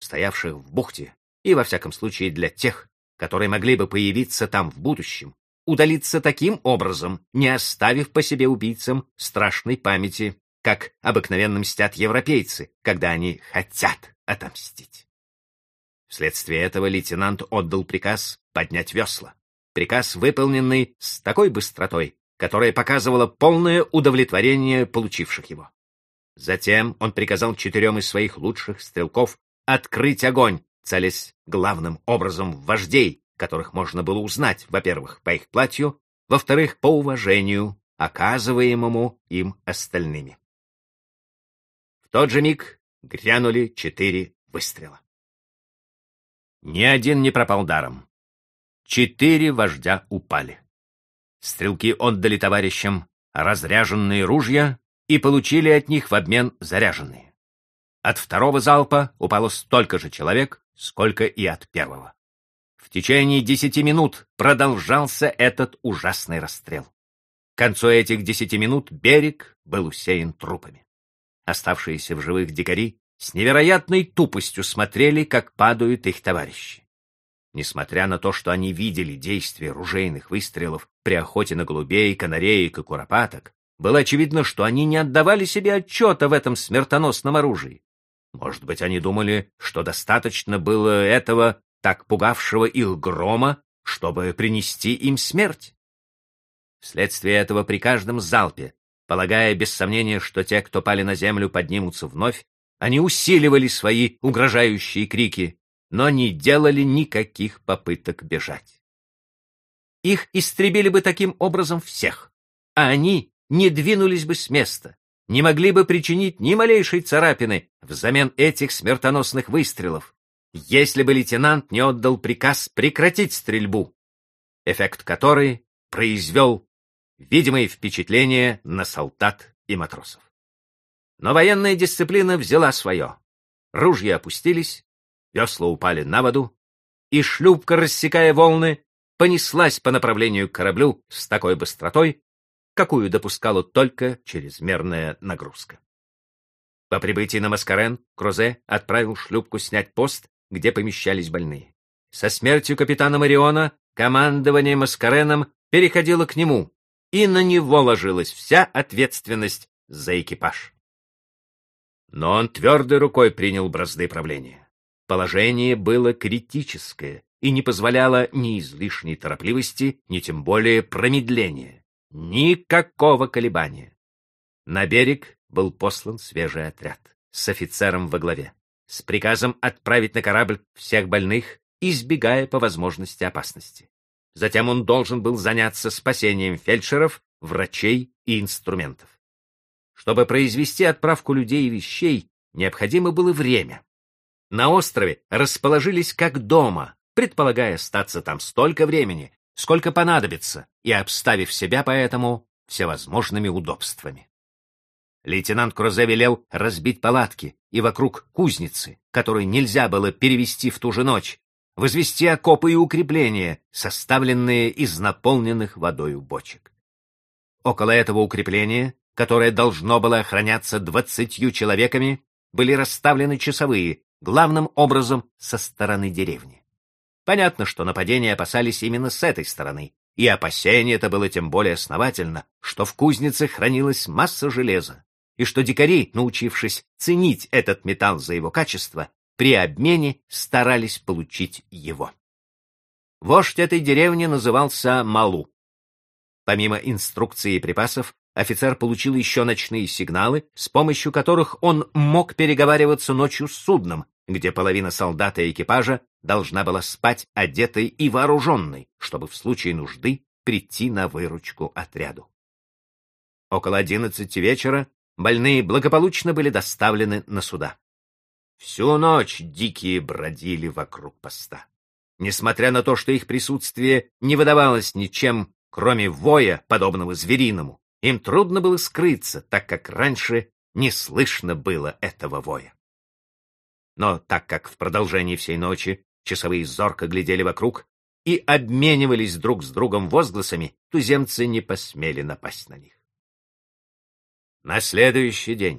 стоявших в бухте, и, во всяком случае, для тех, которые могли бы появиться там в будущем, удалиться таким образом, не оставив по себе убийцам страшной памяти, как обыкновенно мстят европейцы, когда они хотят отомстить. Вследствие этого лейтенант отдал приказ поднять весла. Приказ, выполненный с такой быстротой, которая показывала полное удовлетворение получивших его. Затем он приказал четырем из своих лучших стрелков открыть огонь, целясь главным образом в вождей, которых можно было узнать, во-первых, по их платью, во-вторых, по уважению, оказываемому им остальными. В тот же миг грянули четыре выстрела. Ни один не пропал даром. Четыре вождя упали. Стрелки отдали товарищам разряженные ружья и получили от них в обмен заряженные. От второго залпа упало столько же человек, сколько и от первого. В течение десяти минут продолжался этот ужасный расстрел. К концу этих десяти минут берег был усеян трупами. Оставшиеся в живых дикари с невероятной тупостью смотрели, как падают их товарищи. Несмотря на то, что они видели действия ружейных выстрелов при охоте на голубей, канареек и куропаток, было очевидно, что они не отдавали себе отчета в этом смертоносном оружии. Может быть, они думали, что достаточно было этого, так пугавшего их грома, чтобы принести им смерть. Вследствие этого при каждом залпе, полагая без сомнения, что те, кто пали на землю, поднимутся вновь, они усиливали свои угрожающие крики, но не делали никаких попыток бежать. Их истребили бы таким образом всех, а они не двинулись бы с места, не могли бы причинить ни малейшей царапины взамен этих смертоносных выстрелов, если бы лейтенант не отдал приказ прекратить стрельбу, эффект которой произвел видимое впечатление на солдат и матросов. Но военная дисциплина взяла свое. Ружья опустились, весла упали на воду, и шлюпка, рассекая волны, понеслась по направлению к кораблю с такой быстротой, какую допускала только чрезмерная нагрузка. По прибытии на Маскарен Крузе отправил шлюпку снять пост, где помещались больные. Со смертью капитана Мариона командование Маскареном переходило к нему, и на него ложилась вся ответственность за экипаж. Но он твердой рукой принял бразды правления. Положение было критическое и не позволяло ни излишней торопливости, ни тем более промедления. Никакого колебания. На берег был послан свежий отряд с офицером во главе, с приказом отправить на корабль всех больных, избегая по возможности опасности. Затем он должен был заняться спасением фельдшеров, врачей и инструментов. Чтобы произвести отправку людей и вещей, необходимо было время. На острове расположились как дома, предполагая остаться там столько времени, сколько понадобится, и обставив себя поэтому всевозможными удобствами. Лейтенант Крузе велел разбить палатки и вокруг кузницы, которую нельзя было перевести в ту же ночь, возвести окопы и укрепления, составленные из наполненных водою бочек. Около этого укрепления которое должно было охраняться двадцатью человеками, были расставлены часовые, главным образом со стороны деревни. Понятно, что нападения опасались именно с этой стороны, и опасение это было тем более основательно, что в кузнице хранилась масса железа, и что дикари, научившись ценить этот металл за его качество, при обмене старались получить его. Вождь этой деревни назывался Малу. Помимо инструкции и припасов, офицер получил еще ночные сигналы, с помощью которых он мог переговариваться ночью с судном, где половина солдат и экипажа должна была спать одетой и вооруженной, чтобы в случае нужды прийти на выручку отряду. Около одиннадцати вечера больные благополучно были доставлены на суда. Всю ночь дикие бродили вокруг поста. Несмотря на то, что их присутствие не выдавалось ничем, кроме воя, подобного звериному, им трудно было скрыться, так как раньше не слышно было этого воя. Но так как в продолжении всей ночи часовые зорко глядели вокруг и обменивались друг с другом возгласами, туземцы не посмели напасть на них. На следующий день